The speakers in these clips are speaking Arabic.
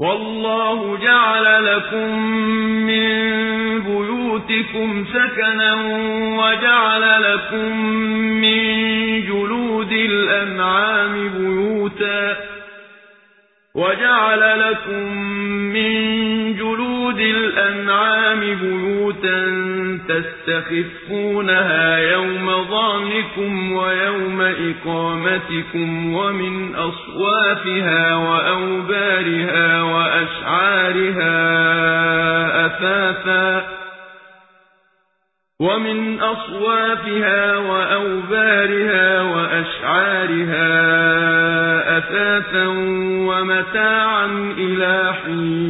والله جعل لكم من بيوتكم سكنا وجعل لكم من جلود الأنعام بيوتا وجعل لكم من جلود الأنعام بيوتا تستخفونها يوم ظانكم ويوم إقامتكم ومن أصوافها وأوبارها وأشعارها أثاثا ومن أصوافها وأوبارها وأشعارها أثاثا ومتاعا إلى حين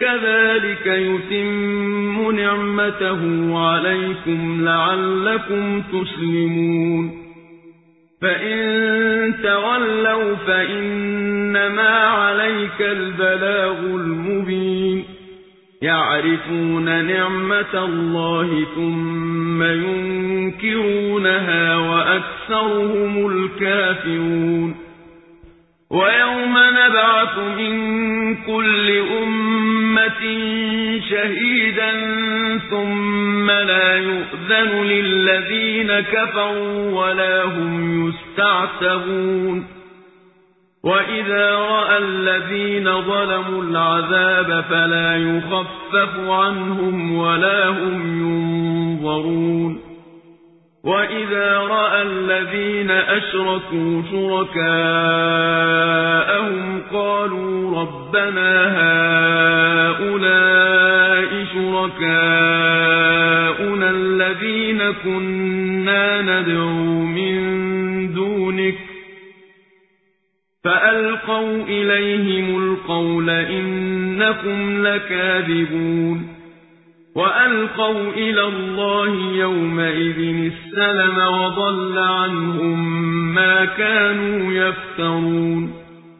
كذلك يتم نعمته عليكم لعلكم تسلمون. فإن تولوا فإنما عليك البلاغ المبين. يعرفون نعمة الله ثم ينكرونها وأكثرهم الكافرون. ويوم نبعث من كل أمة شهيدا ثم لا يؤذن للذين كفروا ولا هم يستعتبون. وإذا رأى الذين ظلموا العذاب فلا يخفف عنهم ولا هم ينظرون. وإذا رأى الذين أشركوا شركاءهم قالوا ربنا هؤلاء شركاؤنا الذين كنا ندعو من دونك فألقوا إليهم القول إنكم لكاذبون وألقوا إلى الله يومئذ السلم وضل عنهم ما كانوا يفترون